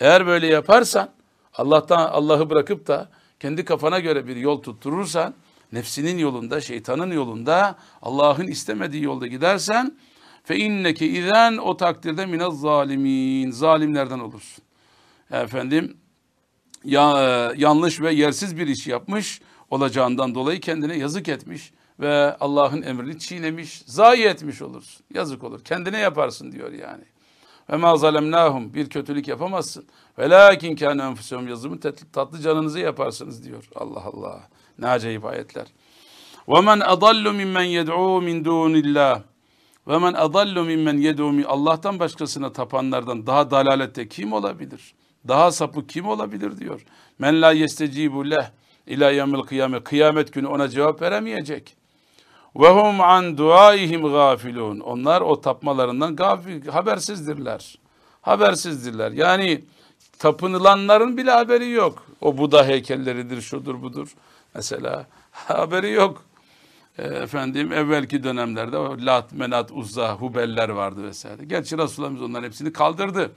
eğer böyle yaparsan Allah'tan Allah'ı bırakıp da kendi kafana göre bir yol tutturursan nefsinin yolunda, şeytanın yolunda, Allah'ın istemediği yolda gidersen fe inneke izen o takdirde minez zalimin. Zalimlerden olursun. Efendim ya, e, yanlış ve yersiz bir iş yapmış olacağından dolayı kendine yazık etmiş ve Allah'ın emrini çiğnemiş, zayi etmiş olursun. Yazık olur. Kendine yaparsın diyor yani. Ve ma zalemnahum bir kötülük yapamazsın. Ve lakin kâne enfusehum yazımı tatlı canınızı yaparsınız diyor. Allah Allah. Ne acayip ayetler. Ve men adallu mimmen yed'u min dunillah. Ve men adallu mimmen yed'u Allah'tan başkasına tapanlardan daha dalalette kim olabilir? Daha sapı kim olabilir diyor. Men la yestecibu leh ila yevmil kıyamet. Kıyamet günü ona cevap veremeyecek. Ve hum an duaihim gafilun. Onlar o tapmalarından gafil, habersizdirler. Habersizdirler. Yani tapınılanların bile haberi yok. O Buda heykelleridir, şudur budur. Mesela haberi yok. E, efendim evvelki dönemlerde Lat, Menat, Uzza, Hubeller vardı vesaire. Gerçi Resulullah onların hepsini kaldırdı.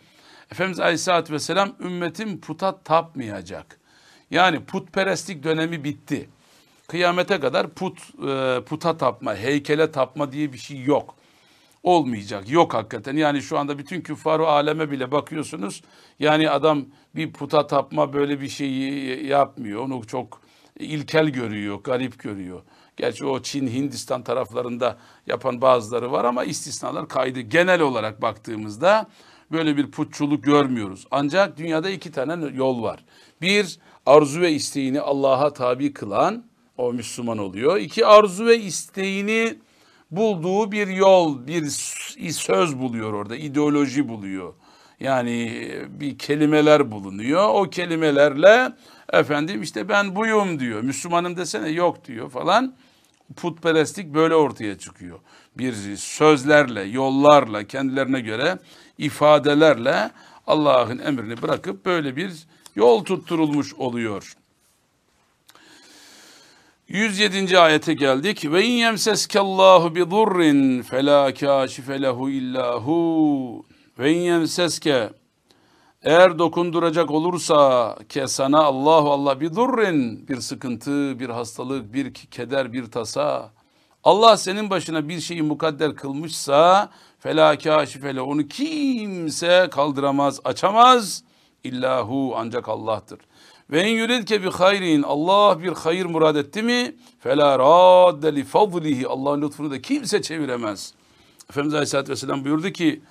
Efendimiz Aleyhisselatü Vesselam ümmetim puta tapmayacak. Yani putperestlik dönemi bitti. Kıyamete kadar put e, puta tapma, heykele tapma diye bir şey yok. Olmayacak. Yok hakikaten. Yani şu anda bütün küffar aleme bile bakıyorsunuz. Yani adam bir puta tapma böyle bir şeyi yapmıyor. Onu çok ilkel görüyor, garip görüyor. Gerçi o Çin, Hindistan taraflarında yapan bazıları var ama istisnalar kaydı. Genel olarak baktığımızda böyle bir putçuluk görmüyoruz. Ancak dünyada iki tane yol var. Bir, arzu ve isteğini Allah'a tabi kılan o Müslüman oluyor. İki, arzu ve isteğini bulduğu bir yol, bir söz buluyor orada, ideoloji buluyor. Yani bir kelimeler bulunuyor. O kelimelerle efendim işte ben buyum diyor. Müslümanım desene yok diyor falan. Putperestlik böyle ortaya çıkıyor. Bir sözlerle, yollarla, kendilerine göre ifadelerle Allah'ın emrini bırakıp böyle bir yol tutturulmuş oluyor. 107. ayete geldik. Ve in yemseskallahu bi durrin fela kashife lehu illahu. Ve in yemseske eğer dokunduracak olursa ke sana Allahu Allah bir durrin bir sıkıntı, bir hastalık, bir keder, bir tasa. Allah senin başına bir şeyi mukadder kılmışsa Fela kâşifele onu kimse kaldıramaz, açamaz. İllahu ancak Allah'tır. Ve en yuridke bi hayrin Allah bir hayır murad etti mi? Fela radde li fadlihi Allah'ın lütfunu da kimse çeviremez. Efendimiz Aleyhisselatü Vesselam buyurdu ki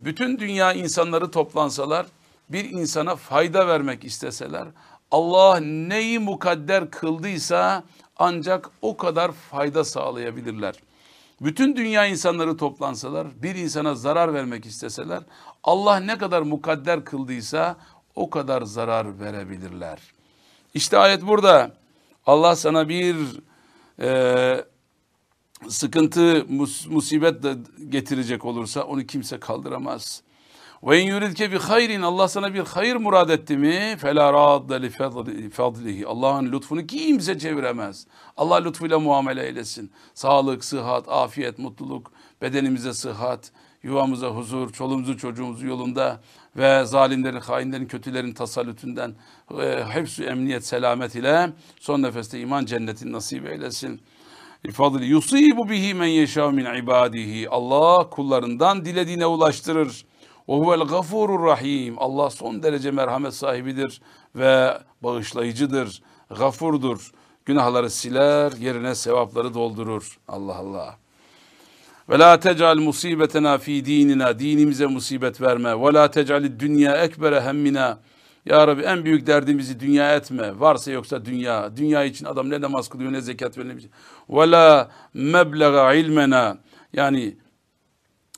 bütün dünya insanları toplansalar bir insana fayda vermek isteseler Allah neyi mukadder kıldıysa ancak o kadar fayda sağlayabilirler bütün dünya insanları toplansalar, bir insana zarar vermek isteseler, Allah ne kadar mukadder kıldıysa o kadar zarar verebilirler. İşte ayet burada. Allah sana bir e, sıkıntı, mus, musibet de getirecek olursa onu kimse kaldıramaz. Ve in yuridke bi hayrin Allah sana bir hayır murad etti mi? Fela radde li fadlihi. Allah'ın lütfunu kimse çeviremez. Allah lütfuyla muamele eylesin. Sağlık, sıhhat, afiyet, mutluluk, bedenimize sıhhat, yuvamıza huzur, çoluğumuzu çocuğumuzu yolunda ve zalimlerin, hainlerin, kötülerin tasallütünden e, hepsi emniyet, selamet ile son nefeste iman cennetin nasip eylesin. Fadli yusibu bihi men yeşâ min ibadihi. Allah kullarından dilediğine ulaştırır. Huvel gafurur rahim. Allah son derece merhamet sahibidir ve bağışlayıcıdır, gafurdur. Günahları siler, yerine sevapları doldurur. Allah Allah. Ve la tecal musibetena fi dinina. Dinimize musibet verme. Ve la tecali dünya ekbere hemmina. Ya Rabbi en büyük derdimizi dünya etme. Varsa yoksa dünya. Dünya için adam ne namaz kılıyor ne zekat veriyor. Ve la meblega ilmena. Yani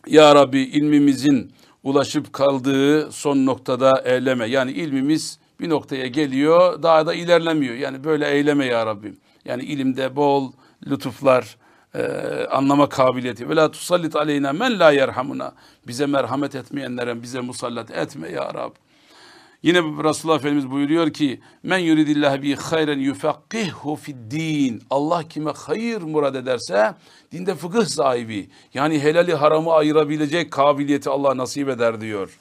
Ya Rabbi ilmimizin ulaşıp kaldığı son noktada eyleme. Yani ilmimiz bir noktaya geliyor, daha da ilerlemiyor. Yani böyle eyleme ya Rabbim. Yani ilimde bol lütuflar, e, anlama kabiliyeti. Ve la tusallit aleyna men la yerhamuna. Bize merhamet etmeyenlere bize musallat etme ya Rab. Yine Resulullah Efendimiz buyuruyor ki men yuridillah bi hayren yufakkihu din. Allah kime hayır murad ederse dinde fıkıh sahibi yani helali haramı ayırabilecek kabiliyeti Allah nasip eder diyor.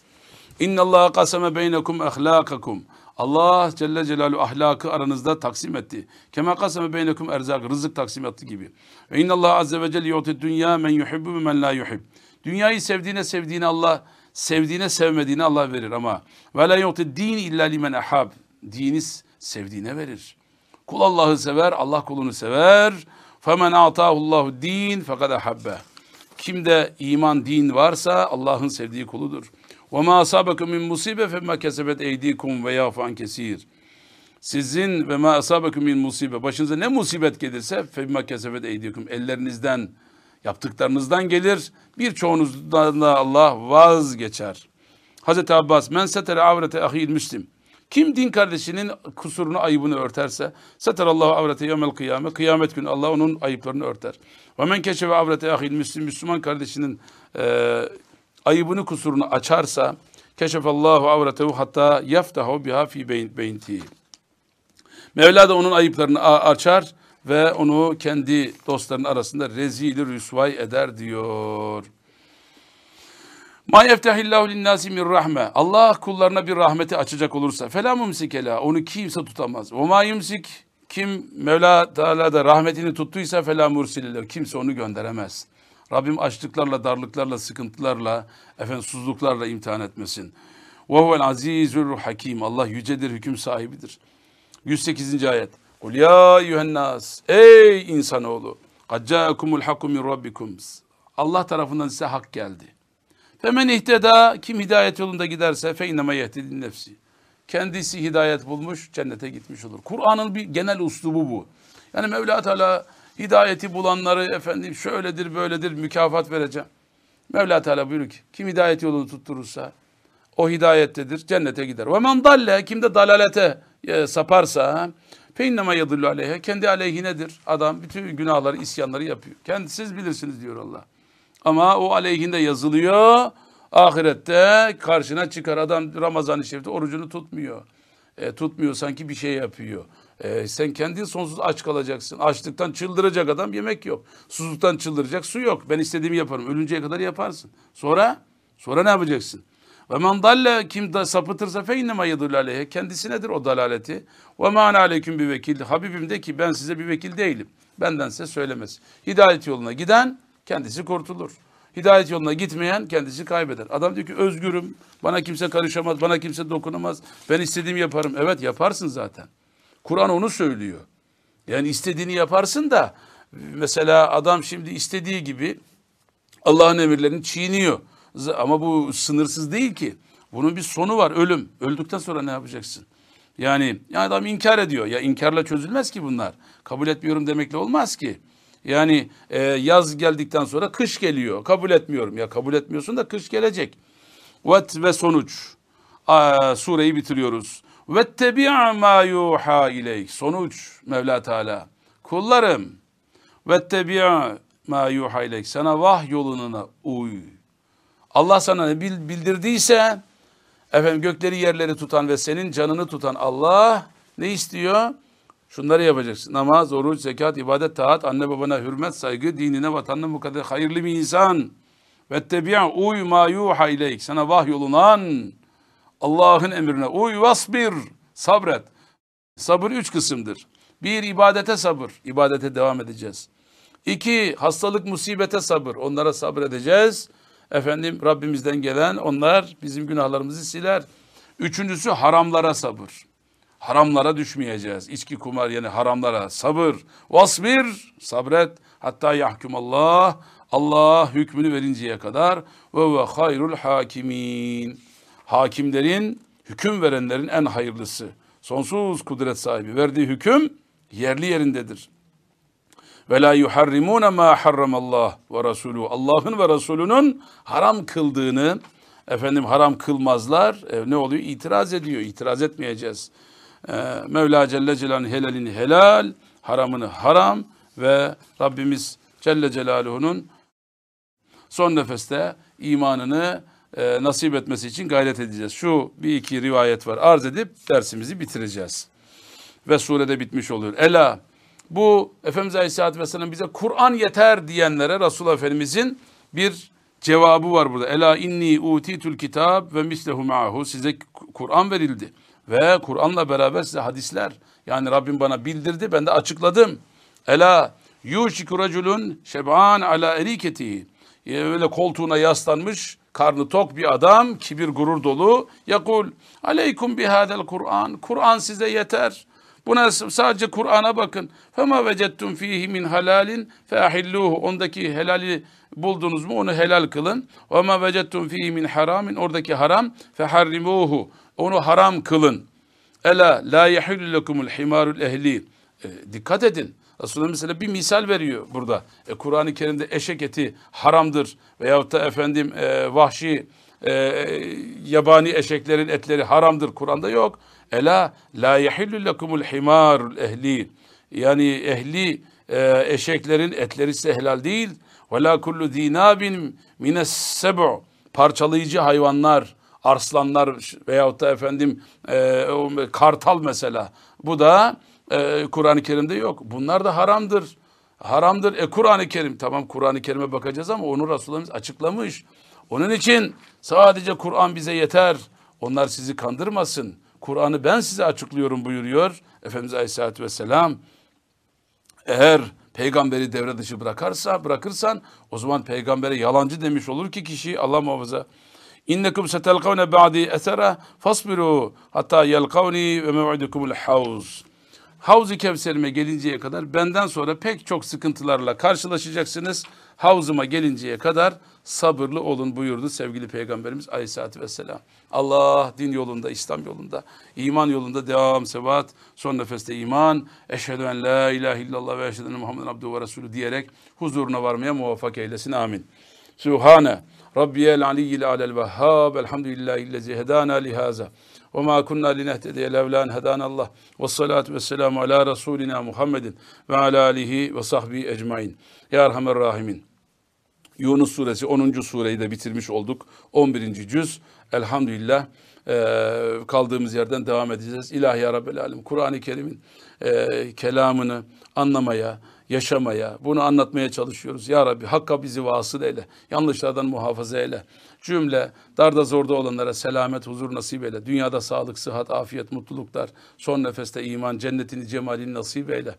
İnna Allah kaseme beynekum ahlakakum. Allah Celle Celaluhu ahlakı aranızda taksim etti. Kema kaseme beynekum erzak, rızık taksim etti gibi. Ve Allah azze ve celle yu'ti dünya men yuhibbu men la yuhib. Dünyayı sevdiğine sevdiğine Allah, sevdiğine sevmediğine Allah verir ama ve la yu'ti din illa limen ahab. Dini sevdiğine verir. Kul Allah'ı sever, Allah kulunu sever. Femen atahullahu din fekad ahabbe. Kimde iman, din varsa Allah'ın sevdiği kuludur. Ve ma asabekum min musibe fe kesebet eydikum ve yafu an kesir. Sizin ve ma asabekum min musibe başınıza ne musibet gelirse fe ma kesebet eydikum ellerinizden yaptıklarınızdan gelir. Birçoğunuzdan da Allah vazgeçer. Hazreti Abbas men setere avrete ahil müslim. Kim din kardeşinin kusurunu, ayıbını örterse seterallahu avrete yevmel kıyame. Kıyamet günü Allah onun ayıplarını örter. Ve men keşefe avrete ahil müslim. Müslüman kardeşinin e, ayıbını kusurunu açarsa keşefallahu avretehu hatta yaftahu biha fi beynti. Mevla da onun ayıplarını açar ve onu kendi dostlarının arasında rezil rüsvay eder diyor. Ma yeftehillahu linnâsi min rahme. Allah kullarına bir rahmeti açacak olursa fela mumsikela onu kimse tutamaz. Ve ma yumsik kim Mevla Teala da rahmetini tuttuysa fela mursililler. Kimse onu gönderemez. Rabbim açlıklarla, darlıklarla, sıkıntılarla, efendim susuzluklarla imtihan etmesin. Ve huvel azizül hakim. Allah yücedir, hüküm sahibidir. 108. ayet. Kul ya yuhennas. Ey insanoğlu. Kad ca'akumul hakku min rabbikum. Allah tarafından size hak geldi. Femen ihteda kim hidayet yolunda giderse fe innema yehtedin nefsi. Kendisi hidayet bulmuş, cennete gitmiş olur. Kur'an'ın bir genel uslubu bu. Yani Mevla Teala hidayeti bulanları efendim şöyledir böyledir mükafat vereceğim. Mevla Teala buyuruyor ki kim hidayet yolunu tutturursa o hidayettedir cennete gider. Ve men dalle kim de dalalete e, saparsa fe innema yadullu aleyhe kendi aleyhinedir. Adam bütün günahları isyanları yapıyor. Kendisiz bilirsiniz diyor Allah. Ama o aleyhinde yazılıyor. Ahirette karşına çıkar adam Ramazan-ı Şerif'te orucunu tutmuyor. E, tutmuyor sanki bir şey yapıyor. E, sen kendin sonsuz aç kalacaksın. Açlıktan çıldıracak adam yemek yok. Susuzluktan çıldıracak su yok. Ben istediğimi yaparım. Ölünceye kadar yaparsın. Sonra? Sonra ne yapacaksın? Ve men dalle kim da sapıtırsa fe innema yedullu aleyhe. Kendisinedir o dalaleti. Ve ma aleyküm bir vekil. Habibim de ki ben size bir vekil değilim. Benden size söylemez. Hidayet yoluna giden kendisi kurtulur. Hidayet yoluna gitmeyen kendisi kaybeder. Adam diyor ki özgürüm. Bana kimse karışamaz. Bana kimse dokunamaz. Ben istediğimi yaparım. Evet yaparsın zaten. Kur'an onu söylüyor. Yani istediğini yaparsın da mesela adam şimdi istediği gibi Allah'ın emirlerini çiğniyor. Ama bu sınırsız değil ki. Bunun bir sonu var ölüm. Öldükten sonra ne yapacaksın? Yani, yani adam inkar ediyor. Ya inkarla çözülmez ki bunlar. Kabul etmiyorum demekle olmaz ki. Yani e, yaz geldikten sonra kış geliyor. Kabul etmiyorum. Ya kabul etmiyorsun da kış gelecek. Vet ve sonuç. Aa, sureyi bitiriyoruz. Ve tebi'a ma yuha ileyk. Sonuç Mevla Teala. Kullarım. Ve tebi'a ma yuha ileyk. Sana vah yoluna uy. Allah sana bildirdiyse efendim gökleri yerleri tutan ve senin canını tutan Allah ne istiyor? Şunları yapacaksın. Namaz, oruç, zekat, ibadet, taat, anne babana hürmet, saygı, dinine, vatanına mukaddes, hayırlı bir insan. Ve tebi'a uy ma yuha ileyk. Sana vahyolunan Allah'ın emrine uy vasbir. Sabret. Sabır üç kısımdır. Bir, ibadete sabır. İbadete devam edeceğiz. İki, hastalık, musibete sabır. Onlara sabredeceğiz. Efendim Rabbimizden gelen onlar bizim günahlarımızı siler. Üçüncüsü haramlara sabır. Haramlara düşmeyeceğiz. İçki, kumar yani haramlara sabır. Vasbir, sabret. Hatta yahkum Allah. Allah hükmünü verinceye kadar. Ve ve hayrul hakimin. Hakimlerin, hüküm verenlerin en hayırlısı. Sonsuz kudret sahibi. Verdiği hüküm yerli yerindedir. Ve la yuharrimune ma harramallah ve rasuluhu. Allah'ın ve Resulünün haram kıldığını efendim haram kılmazlar. E, ne oluyor? İtiraz ediyor. İtiraz etmeyeceğiz. E, Mevla Celle Celaluhu'nun helalini helal, haramını haram ve Rabbimiz Celle Celaluhu'nun son nefeste imanını e, nasip etmesi için gayret edeceğiz. Şu bir iki rivayet var. Arz edip dersimizi bitireceğiz. Ve surede bitmiş oluyor. Ela bu Efendimiz Aleyhisselatü Vesselam bize Kur'an yeter diyenlere Resulullah Efendimizin bir cevabı var burada. Ela inni utitul kitab ve mislehu ma'hu. Size Kur'an verildi. Ve Kur'an'la beraber size hadisler. Yani Rabbim bana bildirdi ben de açıkladım. Ela yuşiku raculun şeb'an ala eriketihi. Öyle koltuğuna yaslanmış karnı tok bir adam, kibir gurur dolu. Yakul aleykum bihadel Kur'an. Kur'an size yeter. Buna sadece Kur'an'a bakın. Fema vecettum fihi min halalin feahilluhu. Ondaki helali buldunuz mu onu helal kılın. Ma vecettum fihi min haramin. Oradaki haram feharrimuhu. Onu haram kılın. Ela la yehillu lekumul himarul ehli. E, dikkat edin. Resulullah mesela bir misal veriyor burada. E, Kur'an-ı Kerim'de eşek eti haramdır veyahut da efendim e, vahşi e, yabani eşeklerin etleri haramdır. Kur'an'da yok. Ela la yehillu lekumul himarul ehli. Yani ehli e, eşeklerin etleri size helal değil. Ve la kullu zinabin mines seb'u. Parçalayıcı hayvanlar, arslanlar veyahut da efendim e, kartal mesela. Bu da e, Kur'an-ı Kerim'de yok. Bunlar da haramdır. Haramdır. E Kur'an-ı Kerim. Tamam Kur'an-ı Kerim'e bakacağız ama onu Resulullah'ımız açıklamış. Onun için sadece Kur'an bize yeter. Onlar sizi kandırmasın. Kur'an'ı ben size açıklıyorum buyuruyor Efendimiz Aleyhisselatü Vesselam. Eğer peygamberi devre dışı bırakarsa, bırakırsan o zaman peygambere yalancı demiş olur ki kişi Allah muhafaza. İnnekum setelkavne ba'di esera fasbiru hatta yelkavni ve mev'idukumul havz. Havz-ı Kevser'ime gelinceye kadar benden sonra pek çok sıkıntılarla karşılaşacaksınız. Havzıma gelinceye kadar sabırlı olun buyurdu sevgili Peygamberimiz Aleyhisselatü Vesselam. Allah din yolunda, İslam yolunda, iman yolunda devam, sebat, son nefeste iman, eşhedü en la ilahe illallah ve eşhedü Muhammeden abduhu ve resulü diyerek huzuruna varmaya muvaffak eylesin. Amin. Sübhane Rabbiyel aliyyil alel vehhab elhamdülillahi hedana lihaza ve ma kunna linehtediye levlan hedanallah ve salatu ve selamu ala Resulina Muhammedin ve ala alihi ve sahbihi ecmain. Ya Erhamer Rahimin. Yunus suresi 10. sureyi de bitirmiş olduk. 11. cüz. Elhamdülillah e, kaldığımız yerden devam edeceğiz. İlahi ya Rabbel Alem. Kur'an-ı Kerim'in e, kelamını anlamaya, yaşamaya, bunu anlatmaya çalışıyoruz. Ya Rabbi hakka bizi vasıl eyle. Yanlışlardan muhafaza eyle. Cümle darda zorda olanlara selamet, huzur nasip eyle. Dünyada sağlık, sıhhat, afiyet, mutluluklar. Son nefeste iman, cennetini, cemalini nasip eyle.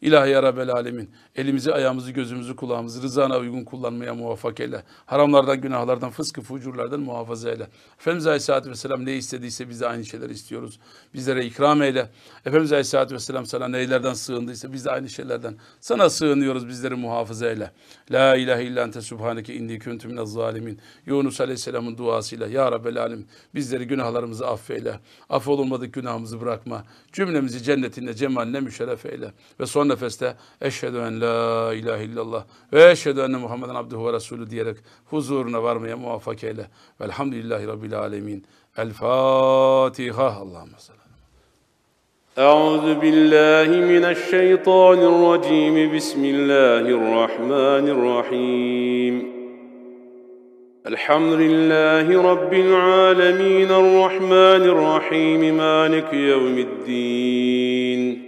İlahi ya Rabbel Alemin. Elimizi, ayağımızı, gözümüzü, kulağımızı rızana uygun kullanmaya muvaffak eyle. Haramlardan, günahlardan, fıskı, fucurlardan muhafaza eyle. Efendimiz Aleyhisselatü Vesselam ne istediyse biz aynı şeyler istiyoruz. Bizlere ikram eyle. Efendimiz Aleyhisselatü Vesselam sana neylerden sığındıysa biz de aynı şeylerden. Sana sığınıyoruz bizleri muhafaza eyle. La ilahe illa ente subhaneke indi kuntu minez zalimin. Yunus Aleyhisselam'ın duasıyla Ya Rabbel Alem bizleri günahlarımızı affeyle. Affolunmadık günahımızı bırakma. Cümlemizi cennetinde cemaline müşerref eyle. Ve son nefeste eşhedü en la ilahe illallah ve eşhedü enne Muhammeden abduhu ve resulü diyerek huzuruna varmaya muvaffak eyle. Velhamdülillahi Rabbil alemin. El Fatiha. Sallallahu أعوذ بالله من الشيطان الرجيم بسم الله الرحمن الرحيم الحمد لله رب العالمين الرحمن الرحيم مالك يوم الدين